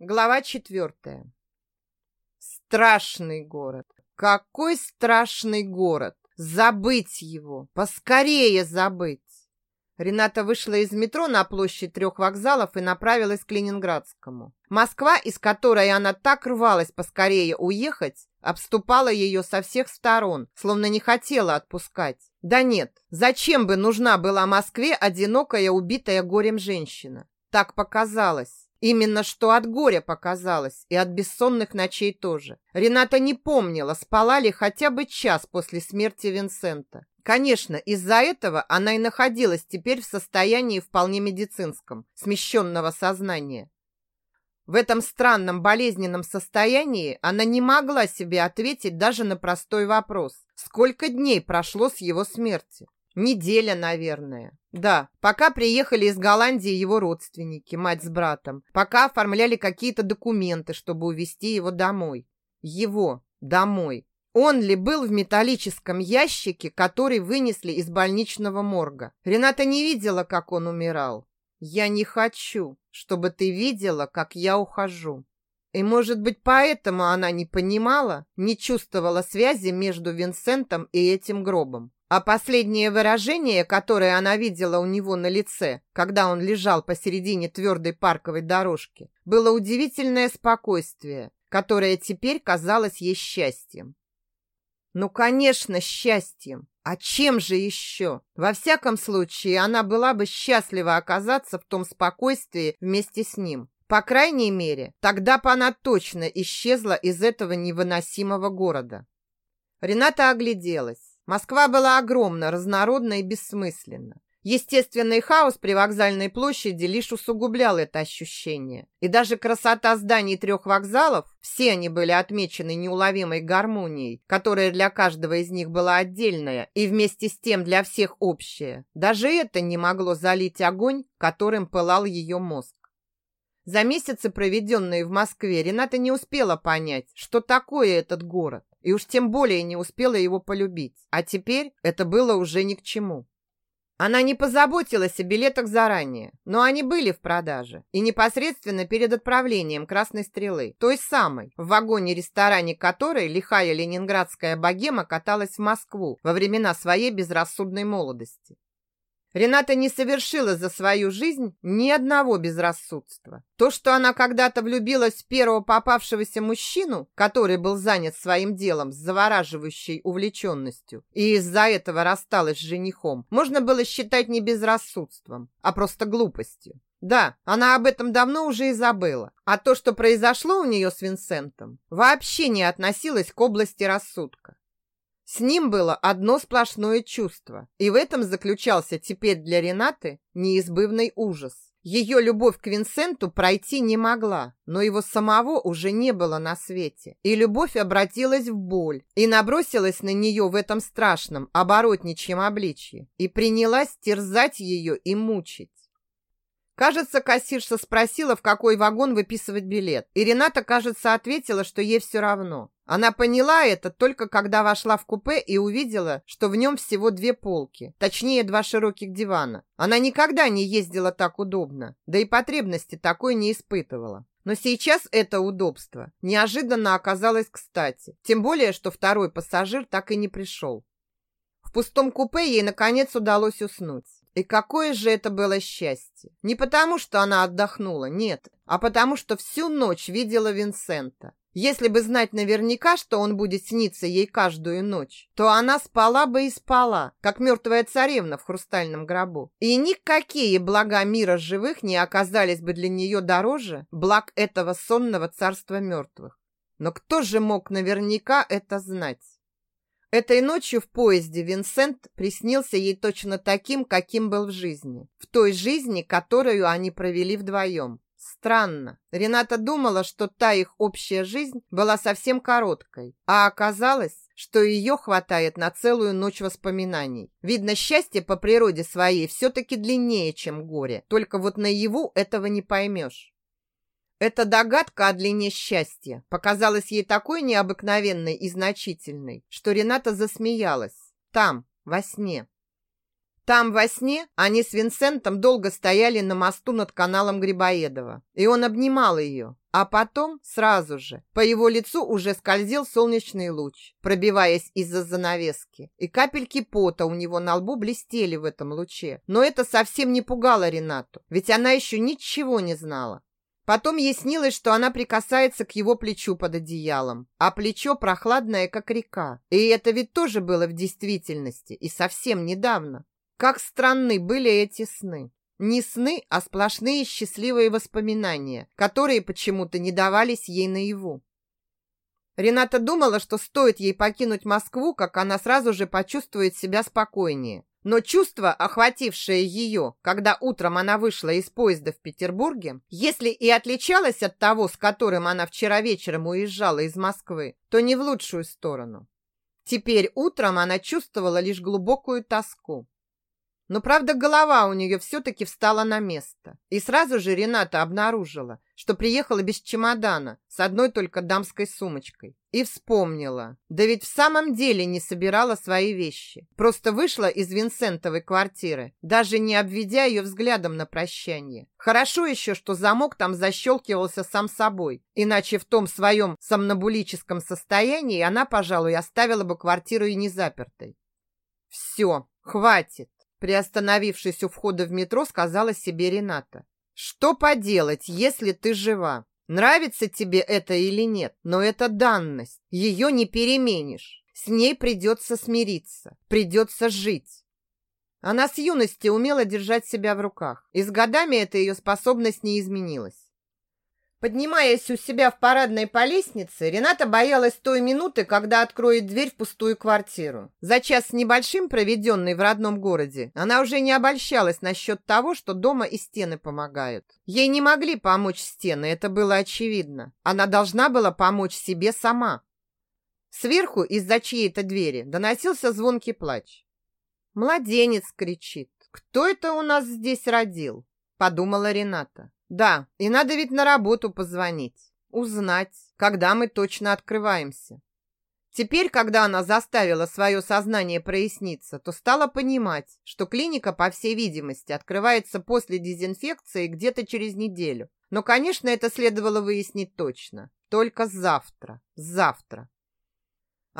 Глава четвертая. Страшный город. Какой страшный город. Забыть его. Поскорее забыть. Рената вышла из метро на площадь трех вокзалов и направилась к Ленинградскому. Москва, из которой она так рвалась поскорее уехать, обступала ее со всех сторон, словно не хотела отпускать. Да нет, зачем бы нужна была Москве одинокая, убитая горем женщина? Так показалось. Именно что от горя показалось, и от бессонных ночей тоже. Рената не помнила, спала ли хотя бы час после смерти Винсента. Конечно, из-за этого она и находилась теперь в состоянии вполне медицинском, смещенного сознания. В этом странном болезненном состоянии она не могла себе ответить даже на простой вопрос. Сколько дней прошло с его смерти? Неделя, наверное. Да, пока приехали из Голландии его родственники, мать с братом, пока оформляли какие-то документы, чтобы увезти его домой. Его домой. Он ли был в металлическом ящике, который вынесли из больничного морга? Рената не видела, как он умирал. Я не хочу, чтобы ты видела, как я ухожу. И, может быть, поэтому она не понимала, не чувствовала связи между Винсентом и этим гробом. А последнее выражение, которое она видела у него на лице, когда он лежал посередине твердой парковой дорожки, было удивительное спокойствие, которое теперь казалось ей счастьем. Ну, конечно, счастьем. А чем же еще? Во всяком случае, она была бы счастлива оказаться в том спокойствии вместе с ним. По крайней мере, тогда бы она точно исчезла из этого невыносимого города. Рената огляделась. Москва была огромна, разнородна и бессмысленна. Естественный хаос при вокзальной площади лишь усугублял это ощущение. И даже красота зданий трех вокзалов, все они были отмечены неуловимой гармонией, которая для каждого из них была отдельная и вместе с тем для всех общая. Даже это не могло залить огонь, которым пылал ее мозг. За месяцы, проведенные в Москве, Рената не успела понять, что такое этот город и уж тем более не успела его полюбить. А теперь это было уже ни к чему. Она не позаботилась о билетах заранее, но они были в продаже. И непосредственно перед отправлением «Красной стрелы», той самой, в вагоне-ресторане которой лихая ленинградская богема каталась в Москву во времена своей безрассудной молодости. Рената не совершила за свою жизнь ни одного безрассудства. То, что она когда-то влюбилась в первого попавшегося мужчину, который был занят своим делом с завораживающей увлеченностью, и из-за этого рассталась с женихом, можно было считать не безрассудством, а просто глупостью. Да, она об этом давно уже и забыла. А то, что произошло у нее с Винсентом, вообще не относилось к области рассудка. С ним было одно сплошное чувство, и в этом заключался теперь для Ренаты неизбывный ужас. Ее любовь к Винсенту пройти не могла, но его самого уже не было на свете. И любовь обратилась в боль, и набросилась на нее в этом страшном, оборотничьем обличье, и принялась терзать ее и мучить. Кажется, кассирша спросила, в какой вагон выписывать билет. И Рената, кажется, ответила, что ей все равно. Она поняла это только когда вошла в купе и увидела, что в нем всего две полки, точнее, два широких дивана. Она никогда не ездила так удобно, да и потребности такой не испытывала. Но сейчас это удобство неожиданно оказалось кстати, тем более, что второй пассажир так и не пришел. В пустом купе ей, наконец, удалось уснуть. И какое же это было счастье! Не потому, что она отдохнула, нет, а потому, что всю ночь видела Винсента. Если бы знать наверняка, что он будет сниться ей каждую ночь, то она спала бы и спала, как мертвая царевна в хрустальном гробу. И никакие блага мира живых не оказались бы для нее дороже благ этого сонного царства мертвых. Но кто же мог наверняка это знать? Этой ночью в поезде Винсент приснился ей точно таким, каким был в жизни. В той жизни, которую они провели вдвоем. Странно. Рената думала, что та их общая жизнь была совсем короткой, а оказалось, что ее хватает на целую ночь воспоминаний. Видно, счастье по природе своей все-таки длиннее, чем горе. Только вот наяву этого не поймешь. Эта догадка о длине счастья показалась ей такой необыкновенной и значительной, что Рената засмеялась. Там, во сне. Там во сне они с Винсентом долго стояли на мосту над каналом Грибоедова, и он обнимал ее. А потом, сразу же, по его лицу уже скользил солнечный луч, пробиваясь из-за занавески, и капельки пота у него на лбу блестели в этом луче. Но это совсем не пугало Ренату, ведь она еще ничего не знала. Потом ей снилось, что она прикасается к его плечу под одеялом, а плечо прохладное, как река. И это ведь тоже было в действительности, и совсем недавно. Как странны были эти сны. Не сны, а сплошные счастливые воспоминания, которые почему-то не давались ей наяву. Рената думала, что стоит ей покинуть Москву, как она сразу же почувствует себя спокойнее. Но чувство, охватившее ее, когда утром она вышла из поезда в Петербурге, если и отличалось от того, с которым она вчера вечером уезжала из Москвы, то не в лучшую сторону. Теперь утром она чувствовала лишь глубокую тоску. Но, правда, голова у нее все-таки встала на место. И сразу же Рената обнаружила, что приехала без чемодана, с одной только дамской сумочкой. И вспомнила. Да ведь в самом деле не собирала свои вещи. Просто вышла из Винсентовой квартиры, даже не обведя ее взглядом на прощание. Хорошо еще, что замок там защелкивался сам собой. Иначе в том своем сомнобулическом состоянии она, пожалуй, оставила бы квартиру и не запертой. Все, хватит. Приостановившись у входа в метро, сказала себе Рената. «Что поделать, если ты жива? Нравится тебе это или нет, но это данность. Ее не переменишь. С ней придется смириться, придется жить». Она с юности умела держать себя в руках, и с годами эта ее способность не изменилась. Поднимаясь у себя в парадной по лестнице, Рената боялась той минуты, когда откроет дверь в пустую квартиру. За час с небольшим, проведенный в родном городе, она уже не обольщалась насчет того, что дома и стены помогают. Ей не могли помочь стены, это было очевидно. Она должна была помочь себе сама. Сверху из-за чьей-то двери доносился звонкий плач. «Младенец!» кричит. «Кто это у нас здесь родил?» – подумала Рената. Да, и надо ведь на работу позвонить, узнать, когда мы точно открываемся. Теперь, когда она заставила свое сознание проясниться, то стала понимать, что клиника, по всей видимости, открывается после дезинфекции где-то через неделю. Но, конечно, это следовало выяснить точно. Только завтра. Завтра.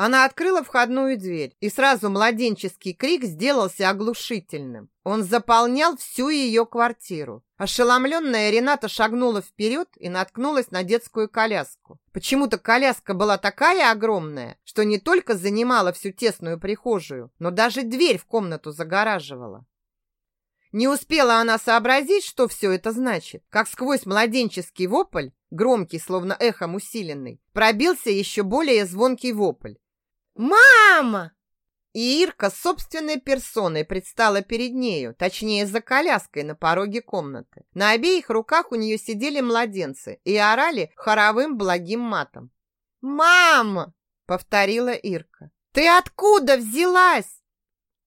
Она открыла входную дверь, и сразу младенческий крик сделался оглушительным. Он заполнял всю ее квартиру. Ошеломленная Рената шагнула вперед и наткнулась на детскую коляску. Почему-то коляска была такая огромная, что не только занимала всю тесную прихожую, но даже дверь в комнату загораживала. Не успела она сообразить, что все это значит, как сквозь младенческий вопль, громкий, словно эхом усиленный, пробился еще более звонкий вопль. «Мама!» И Ирка собственной персоной предстала перед нею, точнее, за коляской на пороге комнаты. На обеих руках у нее сидели младенцы и орали хоровым благим матом. «Мама!» — повторила Ирка. «Ты откуда взялась?»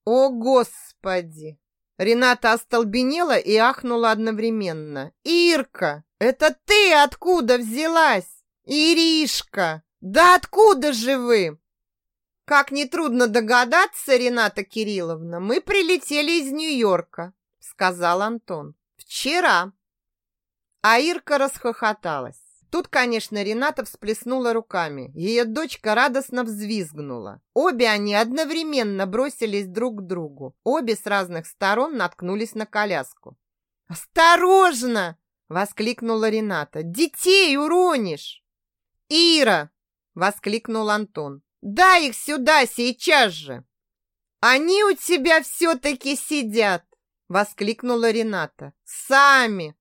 «О, Господи!» Рената остолбенела и ахнула одновременно. «Ирка, это ты откуда взялась? Иришка, да откуда же вы?» Как нетрудно догадаться, Рената Кирилловна, мы прилетели из Нью-Йорка, сказал Антон. Вчера. А Ирка расхохоталась. Тут, конечно, Рената всплеснула руками. Ее дочка радостно взвизгнула. Обе они одновременно бросились друг к другу. Обе с разных сторон наткнулись на коляску. «Осторожно!» — воскликнула Рената. «Детей уронишь!» «Ира!» — воскликнул Антон. Дай их сюда сейчас же!» «Они у тебя все-таки сидят!» — воскликнула Рената. «Сами!»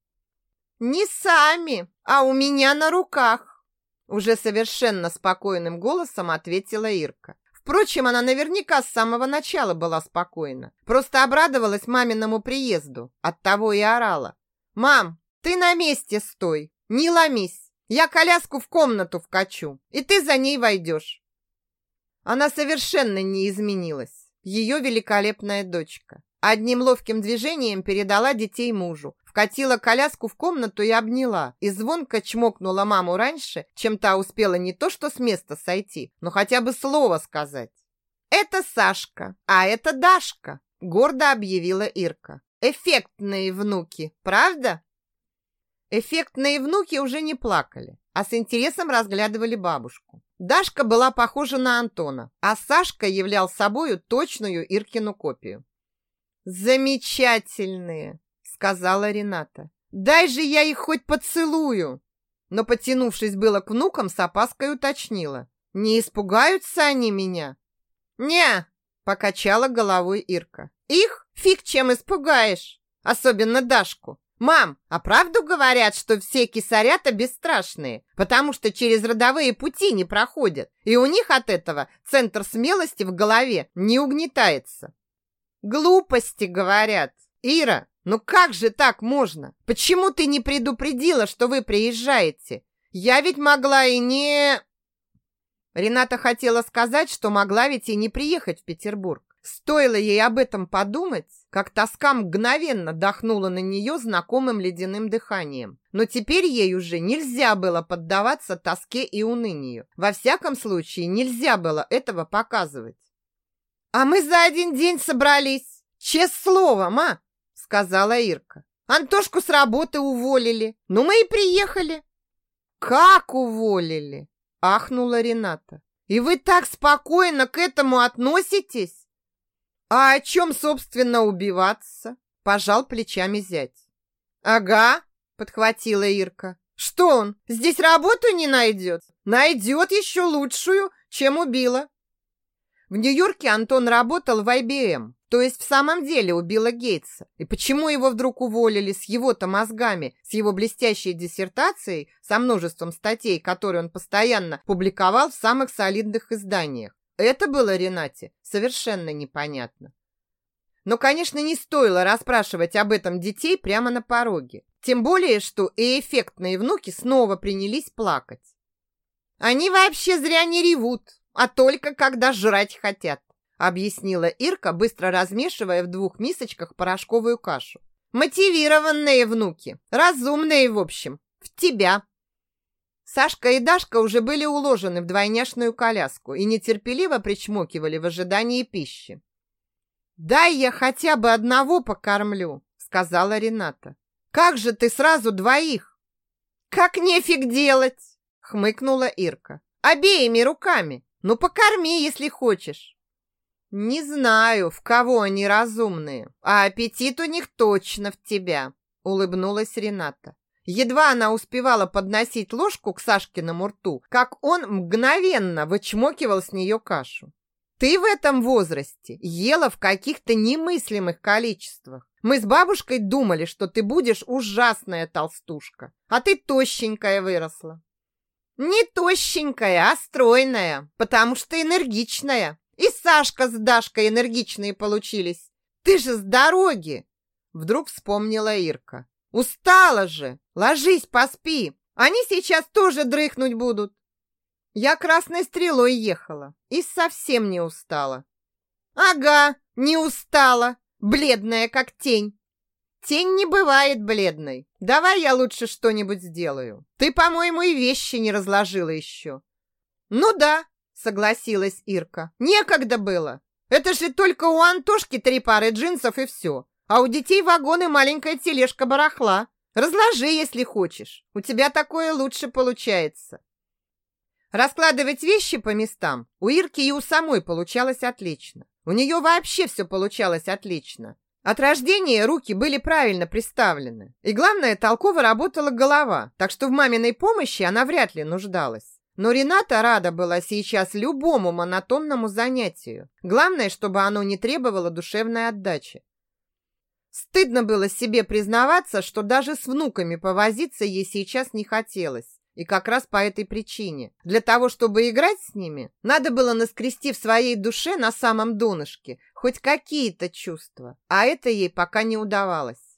«Не сами, а у меня на руках!» Уже совершенно спокойным голосом ответила Ирка. Впрочем, она наверняка с самого начала была спокойна. Просто обрадовалась маминому приезду. Оттого и орала. «Мам, ты на месте стой! Не ломись! Я коляску в комнату вкачу, и ты за ней войдешь!» Она совершенно не изменилась. Ее великолепная дочка. Одним ловким движением передала детей мужу, вкатила коляску в комнату и обняла, и звонко чмокнула маму раньше, чем та успела не то что с места сойти, но хотя бы слово сказать. «Это Сашка, а это Дашка», гордо объявила Ирка. Эффектные внуки, правда? Эффектные внуки уже не плакали, а с интересом разглядывали бабушку. Дашка была похожа на Антона, а Сашка являл собою точную Иркину копию. «Замечательные!» — сказала Рената. «Дай же я их хоть поцелую!» Но, потянувшись было к внукам, с опаской уточнила. «Не испугаются они меня?» «Не!» — покачала головой Ирка. «Их фиг чем испугаешь, особенно Дашку. «Мам, а правду говорят, что все кисарята бесстрашные, потому что через родовые пути не проходят, и у них от этого центр смелости в голове не угнетается?» «Глупости, говорят. Ира, ну как же так можно? Почему ты не предупредила, что вы приезжаете? Я ведь могла и не...» Рената хотела сказать, что могла ведь и не приехать в Петербург. Стоило ей об этом подумать, как тоска мгновенно дохнула на нее знакомым ледяным дыханием. Но теперь ей уже нельзя было поддаваться тоске и унынию. Во всяком случае, нельзя было этого показывать. «А мы за один день собрались! Честное слово, ма!» — сказала Ирка. «Антошку с работы уволили. Ну, мы и приехали». «Как уволили?» — ахнула Рената. «И вы так спокойно к этому относитесь?» «А о чем, собственно, убиваться?» – пожал плечами зять. «Ага», – подхватила Ирка. «Что он, здесь работу не найдет? Найдет еще лучшую, чем убила». В Нью-Йорке Антон работал в IBM, то есть в самом деле убила Гейтса. И почему его вдруг уволили с его-то мозгами, с его блестящей диссертацией, со множеством статей, которые он постоянно публиковал в самых солидных изданиях? Это было Ренате совершенно непонятно. Но, конечно, не стоило расспрашивать об этом детей прямо на пороге. Тем более, что и эффектные внуки снова принялись плакать. Они вообще зря не ревут, а только когда жрать хотят, объяснила Ирка, быстро размешивая в двух мисочках порошковую кашу. Мотивированные внуки, разумные, в общем, в тебя. Сашка и Дашка уже были уложены в двойняшную коляску и нетерпеливо причмокивали в ожидании пищи. «Дай я хотя бы одного покормлю», — сказала Рената. «Как же ты сразу двоих?» «Как нефиг делать!» — хмыкнула Ирка. «Обеими руками. Ну, покорми, если хочешь». «Не знаю, в кого они разумные, а аппетит у них точно в тебя», — улыбнулась Рената. Едва она успевала подносить ложку к Сашкиному рту, как он мгновенно вычмокивал с нее кашу. Ты в этом возрасте ела в каких-то немыслимых количествах. Мы с бабушкой думали, что ты будешь ужасная толстушка, а ты тощенькая выросла. Не тощенькая, а стройная, потому что энергичная. И Сашка с Дашкой энергичные получились. Ты же с дороги. Вдруг вспомнила Ирка. Устала же! Ложись, поспи! Они сейчас тоже дрыхнуть будут!» Я красной стрелой ехала и совсем не устала. «Ага, не устала! Бледная, как тень!» «Тень не бывает бледной. Давай я лучше что-нибудь сделаю. Ты, по-моему, и вещи не разложила еще». «Ну да», — согласилась Ирка. «Некогда было. Это же только у Антошки три пары джинсов и все. А у детей вагон и маленькая тележка барахла. Разложи, если хочешь. У тебя такое лучше получается. Раскладывать вещи по местам у Ирки и у самой получалось отлично. У нее вообще все получалось отлично. От рождения руки были правильно приставлены. И главное, толково работала голова, так что в маминой помощи она вряд ли нуждалась. Но Рената рада была сейчас любому монотонному занятию. Главное, чтобы оно не требовало душевной отдачи. Стыдно было себе признаваться, что даже с внуками повозиться ей сейчас не хотелось. И как раз по этой причине. Для того, чтобы играть с ними, надо было наскрести в своей душе на самом донышке хоть какие-то чувства. А это ей пока не удавалось.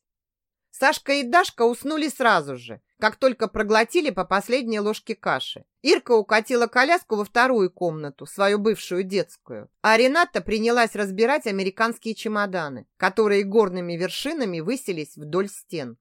Сашка и Дашка уснули сразу же, как только проглотили по последней ложке каши. Ирка укатила коляску во вторую комнату, свою бывшую детскую, а Рената принялась разбирать американские чемоданы, которые горными вершинами высились вдоль стен.